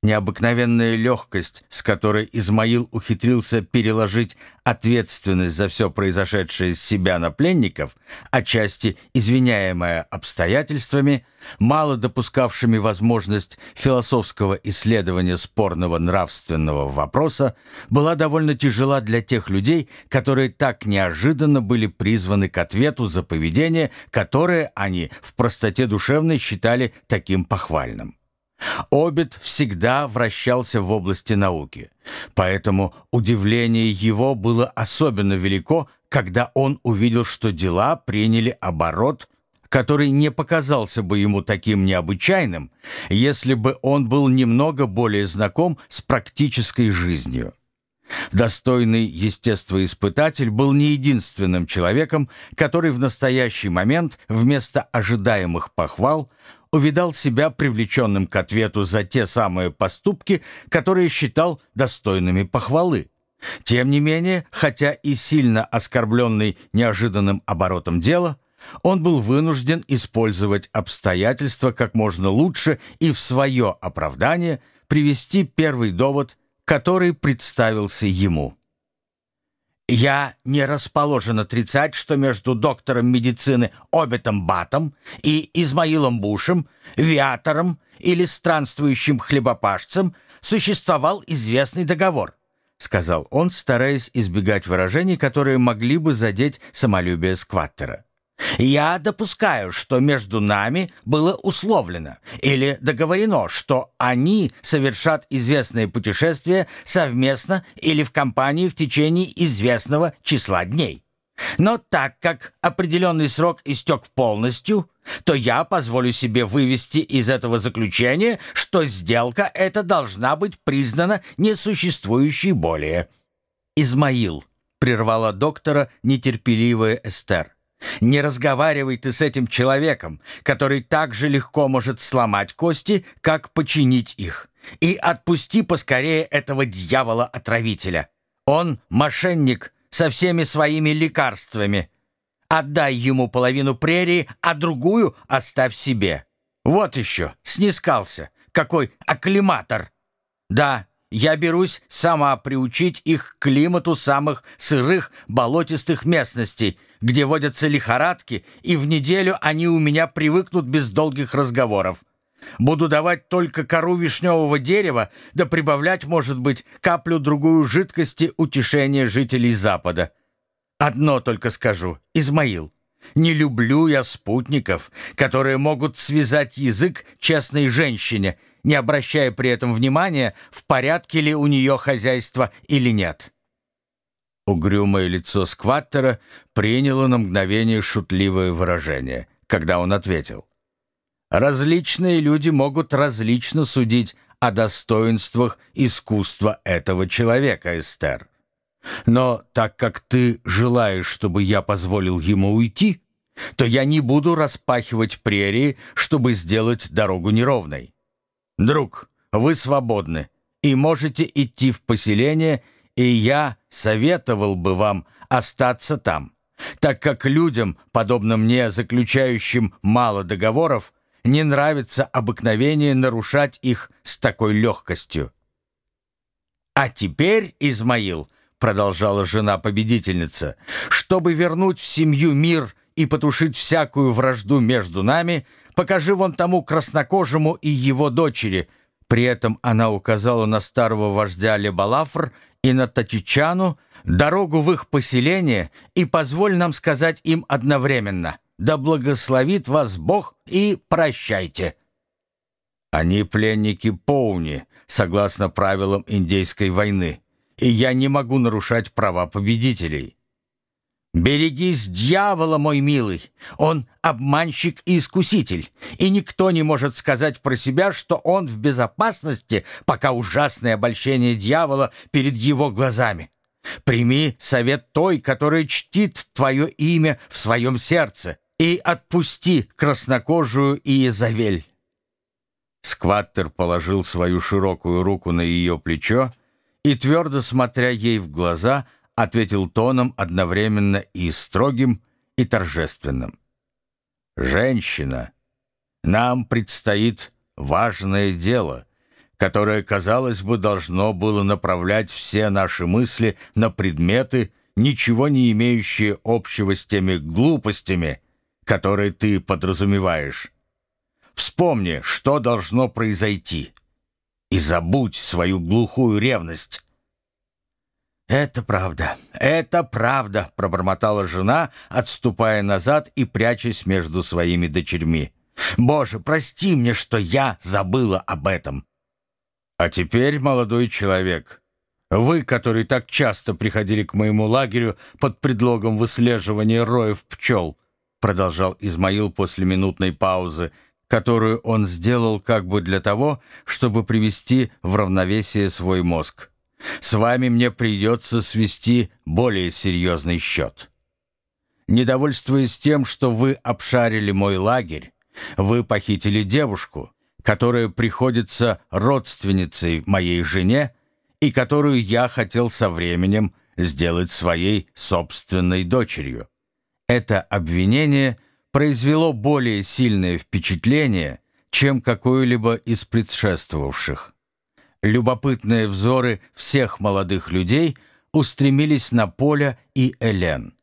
Необыкновенная легкость, с которой Измаил ухитрился переложить ответственность за все произошедшее с себя на пленников, отчасти извиняемая обстоятельствами, мало допускавшими возможность философского исследования спорного нравственного вопроса, была довольно тяжела для тех людей, которые так неожиданно были призваны к ответу за поведение, которое они в простоте душевной считали таким похвальным. Обед всегда вращался в области науки, поэтому удивление его было особенно велико, когда он увидел, что дела приняли оборот, который не показался бы ему таким необычайным, если бы он был немного более знаком с практической жизнью. Достойный естествоиспытатель был не единственным человеком, который в настоящий момент вместо ожидаемых похвал увидал себя привлеченным к ответу за те самые поступки, которые считал достойными похвалы. Тем не менее, хотя и сильно оскорбленный неожиданным оборотом дела, он был вынужден использовать обстоятельства как можно лучше и в свое оправдание привести первый довод, который представился ему. Я не расположен отрицать, что между доктором медицины Обетом Батом и Измаилом Бушем, Виатором или странствующим хлебопашцем существовал известный договор, сказал он, стараясь избегать выражений, которые могли бы задеть самолюбие Скваттера. Я допускаю, что между нами было условлено или договорено, что они совершат известное путешествие совместно или в компании в течение известного числа дней. Но так как определенный срок истек полностью, то я позволю себе вывести из этого заключения, что сделка эта должна быть признана несуществующей более. «Измаил», — прервала доктора нетерпеливая Эстер. Не разговаривай ты с этим человеком, который так же легко может сломать кости, как починить их. И отпусти поскорее этого дьявола-отравителя. Он мошенник со всеми своими лекарствами. Отдай ему половину прерии, а другую оставь себе. Вот еще, снискался. Какой акклиматор. Да, я берусь сама приучить их к климату самых сырых болотистых местностей, где водятся лихорадки, и в неделю они у меня привыкнут без долгих разговоров. Буду давать только кору вишневого дерева, да прибавлять, может быть, каплю-другую жидкости утешения жителей Запада. Одно только скажу, Измаил, не люблю я спутников, которые могут связать язык честной женщине — не обращая при этом внимания, в порядке ли у нее хозяйство или нет. Угрюмое лицо скваттера приняло на мгновение шутливое выражение, когда он ответил. «Различные люди могут различно судить о достоинствах искусства этого человека, Эстер. Но так как ты желаешь, чтобы я позволил ему уйти, то я не буду распахивать прерии, чтобы сделать дорогу неровной. «Друг, вы свободны и можете идти в поселение, и я советовал бы вам остаться там, так как людям, подобно мне, заключающим мало договоров, не нравится обыкновение нарушать их с такой легкостью». «А теперь, Измаил», — продолжала жена-победительница, «чтобы вернуть в семью мир и потушить всякую вражду между нами, Покажи вон тому краснокожему и его дочери». При этом она указала на старого вождя Лебалафр и на Татичану дорогу в их поселение и позволь нам сказать им одновременно «Да благословит вас Бог и прощайте». Они пленники Поуни, согласно правилам индейской войны, и я не могу нарушать права победителей. «Берегись дьявола, мой милый! Он обманщик и искуситель, и никто не может сказать про себя, что он в безопасности, пока ужасное обольщение дьявола перед его глазами. Прими совет той, которая чтит твое имя в своем сердце, и отпусти краснокожую Иезавель». Скваттер положил свою широкую руку на ее плечо и, твердо смотря ей в глаза, — ответил тоном одновременно и строгим, и торжественным. «Женщина, нам предстоит важное дело, которое, казалось бы, должно было направлять все наши мысли на предметы, ничего не имеющие общего с теми глупостями, которые ты подразумеваешь. Вспомни, что должно произойти, и забудь свою глухую ревность. «Это правда, это правда», — пробормотала жена, отступая назад и прячась между своими дочерьми. «Боже, прости мне, что я забыла об этом». «А теперь, молодой человек, вы, который так часто приходили к моему лагерю под предлогом выслеживания роев пчел», продолжал Измаил после минутной паузы, которую он сделал как бы для того, чтобы привести в равновесие свой мозг. С вами мне придется свести более серьезный счет. Недовольствуясь тем, что вы обшарили мой лагерь, вы похитили девушку, которая приходится родственницей моей жене и которую я хотел со временем сделать своей собственной дочерью. Это обвинение произвело более сильное впечатление, чем какое-либо из предшествовавших. Любопытные взоры всех молодых людей устремились на Поля и Элен.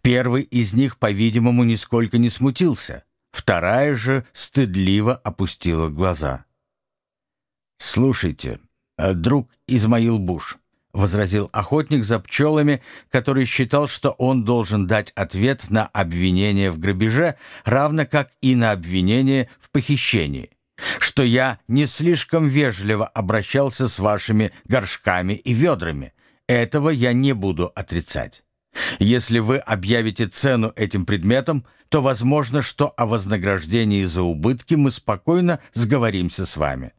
Первый из них, по-видимому, нисколько не смутился. Вторая же стыдливо опустила глаза. «Слушайте, э, друг Измаил Буш», — возразил охотник за пчелами, который считал, что он должен дать ответ на обвинение в грабеже, равно как и на обвинение в похищении что я не слишком вежливо обращался с вашими горшками и ведрами. Этого я не буду отрицать. Если вы объявите цену этим предметам, то возможно, что о вознаграждении за убытки мы спокойно сговоримся с вами.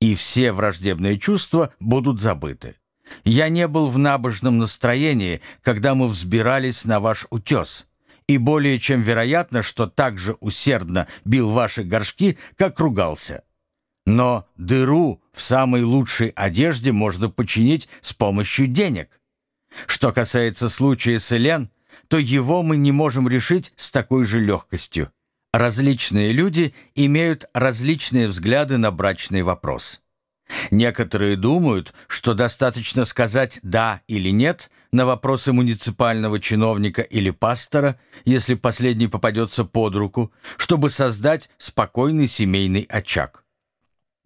И все враждебные чувства будут забыты. Я не был в набожном настроении, когда мы взбирались на ваш утес, и более чем вероятно, что так же усердно бил ваши горшки, как ругался. Но дыру в самой лучшей одежде можно починить с помощью денег. Что касается случая с Элен, то его мы не можем решить с такой же легкостью. Различные люди имеют различные взгляды на брачный вопрос. Некоторые думают, что достаточно сказать «да» или «нет» на вопросы муниципального чиновника или пастора, если последний попадется под руку, чтобы создать спокойный семейный очаг.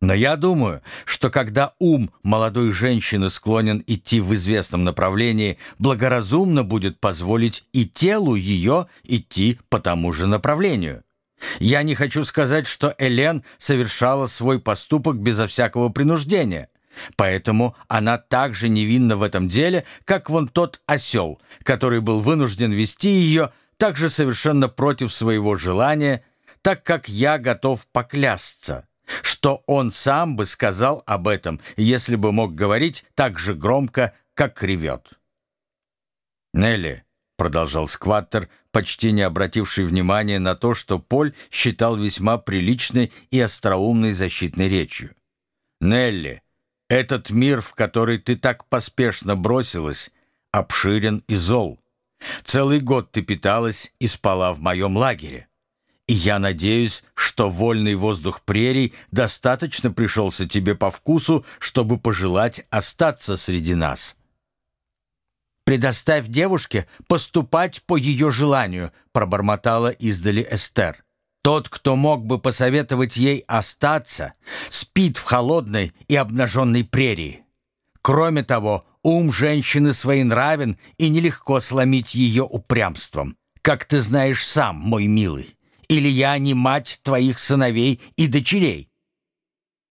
Но я думаю, что когда ум молодой женщины склонен идти в известном направлении, благоразумно будет позволить и телу ее идти по тому же направлению. Я не хочу сказать, что Элен совершала свой поступок безо всякого принуждения. Поэтому она так же невинна в этом деле, как вон тот осел, который был вынужден вести ее также совершенно против своего желания, так как я готов поклясться, что он сам бы сказал об этом, если бы мог говорить так же громко, как ревет. «Нелли», — продолжал Скваттер, почти не обративший внимания на то, что Поль считал весьма приличной и остроумной защитной речью. «Нелли, этот мир, в который ты так поспешно бросилась, обширен и зол. Целый год ты питалась и спала в моем лагере. И я надеюсь, что вольный воздух прерий достаточно пришелся тебе по вкусу, чтобы пожелать остаться среди нас». «Предоставь девушке поступать по ее желанию», пробормотала издали Эстер. Тот, кто мог бы посоветовать ей остаться, спит в холодной и обнаженной прерии. Кроме того, ум женщины своенравен и нелегко сломить ее упрямством. Как ты знаешь сам, мой милый, или я не мать твоих сыновей и дочерей?